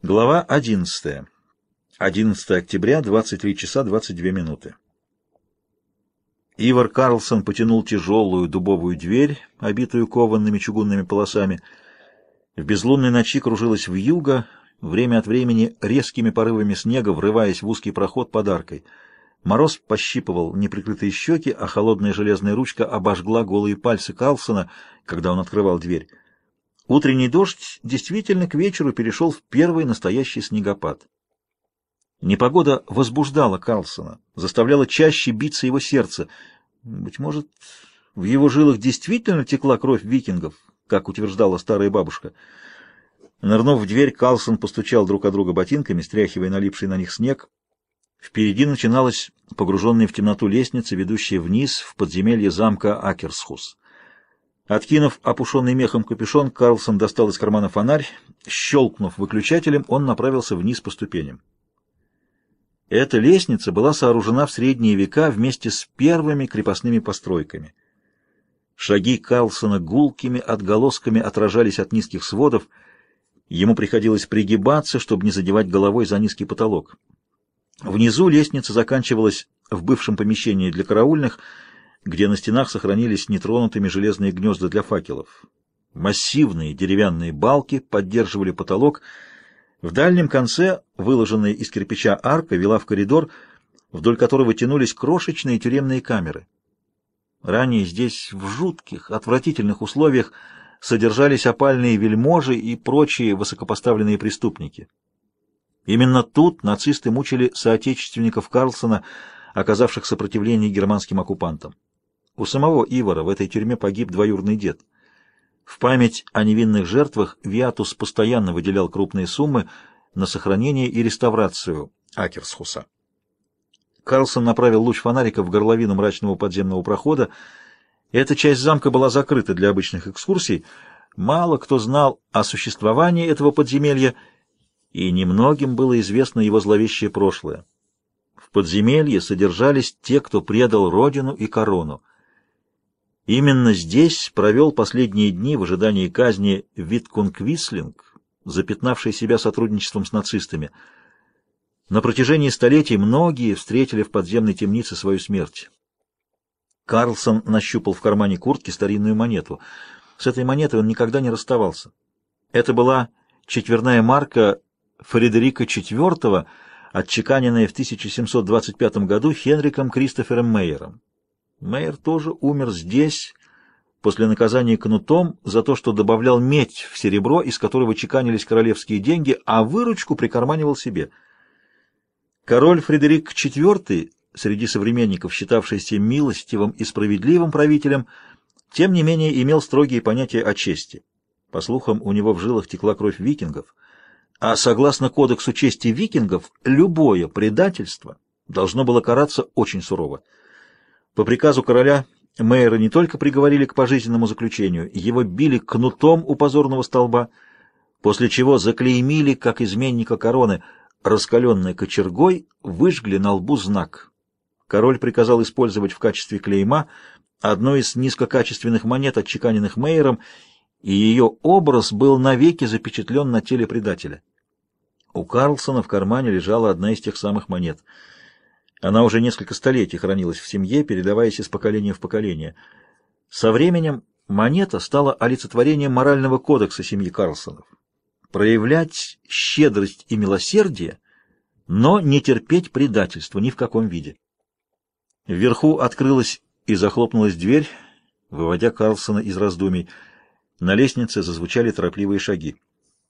Глава 11. 11 октября, 23 часа 22 минуты. Ивар Карлсон потянул тяжелую дубовую дверь, обитую кованными чугунными полосами. В безлунной ночи кружилась вьюга, время от времени резкими порывами снега врываясь в узкий проход подаркой. Мороз пощипывал неприкрытые щеки, а холодная железная ручка обожгла голые пальцы Карлсона, когда он открывал дверь. Утренний дождь действительно к вечеру перешел в первый настоящий снегопад. Непогода возбуждала Карлсона, заставляла чаще биться его сердце. Быть может, в его жилах действительно текла кровь викингов, как утверждала старая бабушка. Нырнув в дверь, Карлсон постучал друг от друга ботинками, стряхивая налипший на них снег. Впереди начиналась погруженная в темноту лестница, ведущая вниз в подземелье замка Акерсхус. Откинув опушенный мехом капюшон, Карлсон достал из кармана фонарь. Щелкнув выключателем, он направился вниз по ступеням. Эта лестница была сооружена в средние века вместе с первыми крепостными постройками. Шаги Карлсона гулкими отголосками отражались от низких сводов. Ему приходилось пригибаться, чтобы не задевать головой за низкий потолок. Внизу лестница заканчивалась в бывшем помещении для караульных — где на стенах сохранились нетронутыми железные гнезда для факелов. Массивные деревянные балки поддерживали потолок. В дальнем конце, выложенная из кирпича арка, вела в коридор, вдоль которого тянулись крошечные тюремные камеры. Ранее здесь в жутких, отвратительных условиях содержались опальные вельможи и прочие высокопоставленные преступники. Именно тут нацисты мучили соотечественников Карлсона, оказавших сопротивление германским оккупантам. У самого Ивара в этой тюрьме погиб двоюродный дед. В память о невинных жертвах Виатус постоянно выделял крупные суммы на сохранение и реставрацию Акерсхуса. Карлсон направил луч фонарика в горловину мрачного подземного прохода. Эта часть замка была закрыта для обычных экскурсий. Мало кто знал о существовании этого подземелья, и немногим было известно его зловещее прошлое. В подземелье содержались те, кто предал родину и корону. Именно здесь провел последние дни в ожидании казни Виткунг-Вислинг, запятнавший себя сотрудничеством с нацистами. На протяжении столетий многие встретили в подземной темнице свою смерть. Карлсон нащупал в кармане куртки старинную монету. С этой монетой он никогда не расставался. Это была четверная марка Фредерика IV, отчеканенная в 1725 году Хенриком Кристофером Мейером. Мейер тоже умер здесь, после наказания кнутом, за то, что добавлял медь в серебро, из которого чеканились королевские деньги, а выручку прикарманивал себе. Король Фредерик IV, среди современников считавшийся милостивым и справедливым правителем, тем не менее имел строгие понятия о чести. По слухам, у него в жилах текла кровь викингов, а согласно кодексу чести викингов, любое предательство должно было караться очень сурово. По приказу короля мэра не только приговорили к пожизненному заключению, его били кнутом у позорного столба, после чего заклеймили, как изменника короны, раскаленной кочергой, выжгли на лбу знак. Король приказал использовать в качестве клейма одну из низкокачественных монет, отчеканенных Мейером, и ее образ был навеки запечатлен на теле предателя. У Карлсона в кармане лежала одна из тех самых монет — она уже несколько столетий хранилась в семье, передаваясь из поколения в поколение. Со временем монета стала олицетворением морального кодекса семьи Карлсонов. Проявлять щедрость и милосердие, но не терпеть предательства ни в каком виде. Вверху открылась и захлопнулась дверь, выводя Карлсона из раздумий. На лестнице зазвучали торопливые шаги.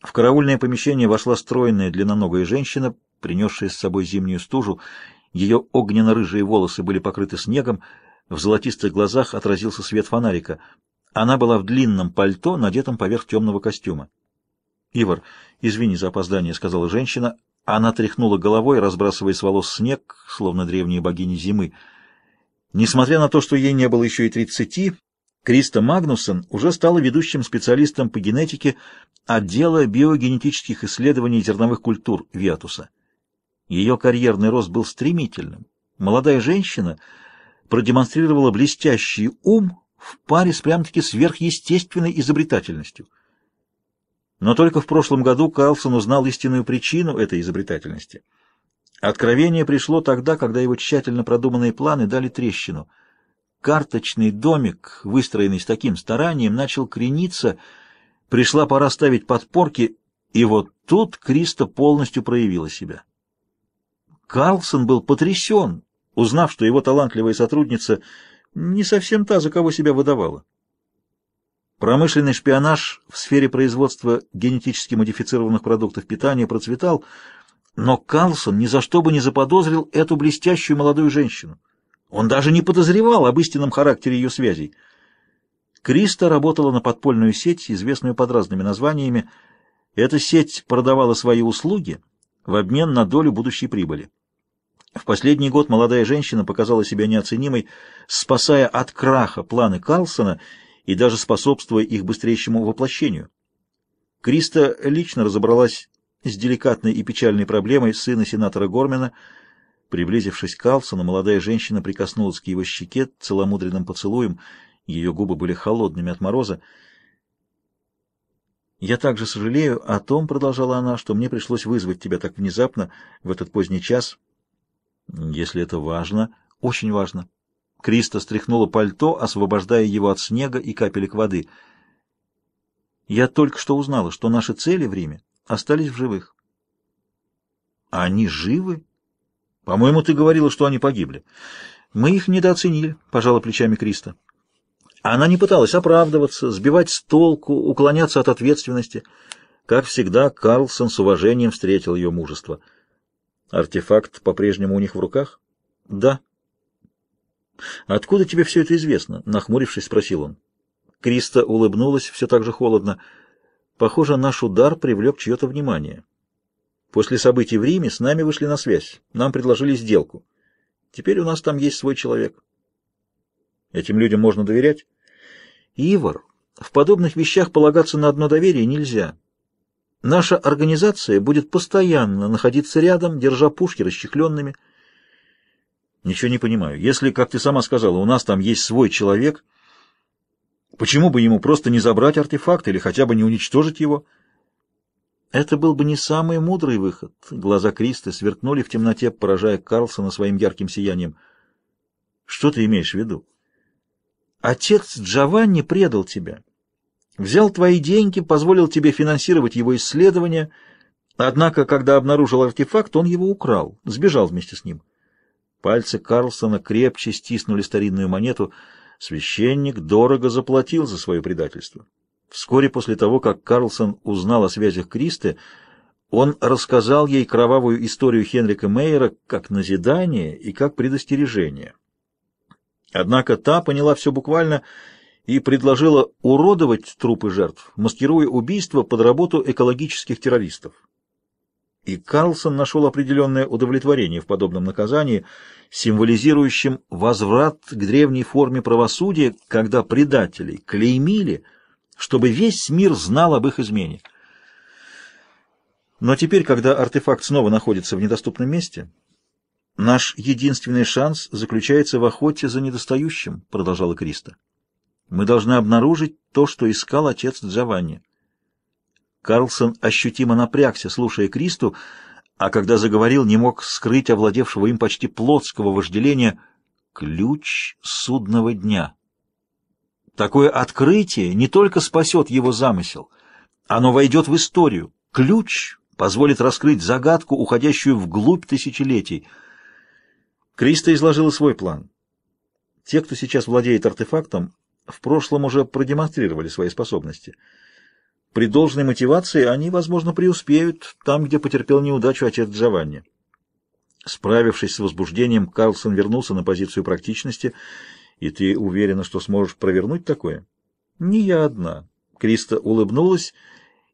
В караульное помещение вошла стройная длинноногая женщина, принесшая с собой зимнюю стужу, ее огненно-рыжие волосы были покрыты снегом, в золотистых глазах отразился свет фонарика. Она была в длинном пальто, надетом поверх темного костюма. «Ивар, извини за опоздание», — сказала женщина. Она тряхнула головой, разбрасывая с волос снег, словно древние богини зимы. Несмотря на то, что ей не было еще и тридцати, Криста Магнусон уже стала ведущим специалистом по генетике отдела биогенетических исследований зерновых культур Виатуса. Ее карьерный рост был стремительным. Молодая женщина продемонстрировала блестящий ум в паре с прям-таки сверхъестественной изобретательностью. Но только в прошлом году Карлсон узнал истинную причину этой изобретательности. Откровение пришло тогда, когда его тщательно продуманные планы дали трещину. Карточный домик, выстроенный с таким старанием, начал крениться, пришла пора ставить подпорки, и вот тут Криста полностью проявила себя. Карлсон был потрясен, узнав, что его талантливая сотрудница не совсем та, за кого себя выдавала. Промышленный шпионаж в сфере производства генетически модифицированных продуктов питания процветал, но Карлсон ни за что бы не заподозрил эту блестящую молодую женщину. Он даже не подозревал об истинном характере ее связей. Криста работала на подпольную сеть, известную под разными названиями. Эта сеть продавала свои услуги в обмен на долю будущей прибыли. В последний год молодая женщина показала себя неоценимой, спасая от краха планы Карлсона и даже способствуя их быстрейшему воплощению. Криста лично разобралась с деликатной и печальной проблемой сына сенатора Гормена. Приблизившись к Карлсону, молодая женщина прикоснулась к его щеке целомудренным поцелуем, ее губы были холодными от мороза. «Я также сожалею о том, — продолжала она, — что мне пришлось вызвать тебя так внезапно в этот поздний час». Если это важно, очень важно. Криста стряхнула пальто, освобождая его от снега и капелек воды. Я только что узнала, что наши цели в Риме остались в живых. А они живы? По-моему, ты говорила, что они погибли. Мы их недооценили, пожала плечами Криста. Она не пыталась оправдываться, сбивать с толку, уклоняться от ответственности. Как всегда, Карлсон с уважением встретил ее мужество — Артефакт по-прежнему у них в руках? Да. Откуда тебе все это известно? Нахмурившись, спросил он. Криста улыбнулась все так же холодно. Похоже, наш удар привлек чье-то внимание. После событий в Риме с нами вышли на связь. Нам предложили сделку. Теперь у нас там есть свой человек. Этим людям можно доверять? Ивар, в подобных вещах полагаться на одно доверие нельзя. Наша организация будет постоянно находиться рядом, держа пушки расчехленными. Ничего не понимаю. Если, как ты сама сказала, у нас там есть свой человек, почему бы ему просто не забрать артефакт или хотя бы не уничтожить его? Это был бы не самый мудрый выход. Глаза Кристы сверкнули в темноте, поражая Карлсона своим ярким сиянием. Что ты имеешь в виду? Отец Джованни предал тебя. Взял твои деньги, позволил тебе финансировать его исследования, однако, когда обнаружил артефакт, он его украл, сбежал вместе с ним. Пальцы Карлсона крепче стиснули старинную монету. Священник дорого заплатил за свое предательство. Вскоре после того, как Карлсон узнал о связях Кристы, он рассказал ей кровавую историю Хенрика Мейера как назидание и как предостережение. Однако та поняла все буквально и предложила уродовать трупы жертв, маскируя убийство под работу экологических террористов. И Карлсон нашел определенное удовлетворение в подобном наказании, символизирующем возврат к древней форме правосудия, когда предателей клеймили, чтобы весь мир знал об их измене. Но теперь, когда артефакт снова находится в недоступном месте, наш единственный шанс заключается в охоте за недостающим, продолжала Криста. Мы должны обнаружить то, что искал отец Джованни. Карлсон ощутимо напрягся, слушая Кристу, а когда заговорил, не мог скрыть овладевшего им почти плотского вожделения ключ судного дня. Такое открытие не только спасет его замысел, оно войдет в историю. Ключ позволит раскрыть загадку, уходящую вглубь тысячелетий. Криста изложила свой план. Те, кто сейчас владеет артефактом, в прошлом уже продемонстрировали свои способности. При должной мотивации они, возможно, преуспеют там, где потерпел неудачу отец Джованни. Справившись с возбуждением, Карлсон вернулся на позицию практичности. «И ты уверена, что сможешь провернуть такое?» «Не я одна». Криста улыбнулась,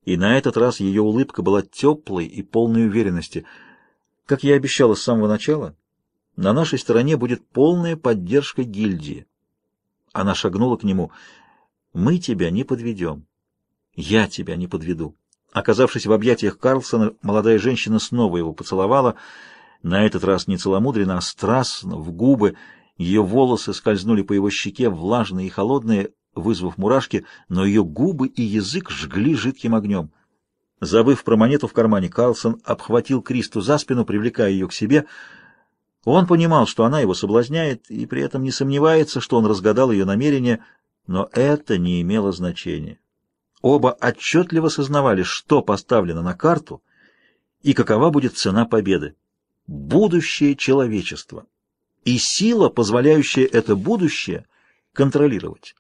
и на этот раз ее улыбка была теплой и полной уверенности. Как я обещала с самого начала, на нашей стороне будет полная поддержка гильдии. Она шагнула к нему. «Мы тебя не подведем. Я тебя не подведу». Оказавшись в объятиях Карлсона, молодая женщина снова его поцеловала, на этот раз не целомудренно, а страстно, в губы. Ее волосы скользнули по его щеке, влажные и холодные, вызвав мурашки, но ее губы и язык жгли жидким огнем. Забыв про монету в кармане, Карлсон обхватил Кристу за спину, привлекая ее к себе. Он понимал, что она его соблазняет, и при этом не сомневается, что он разгадал ее намерение, но это не имело значения. Оба отчетливо сознавали, что поставлено на карту и какова будет цена победы. Будущее человечества. И сила, позволяющая это будущее контролировать.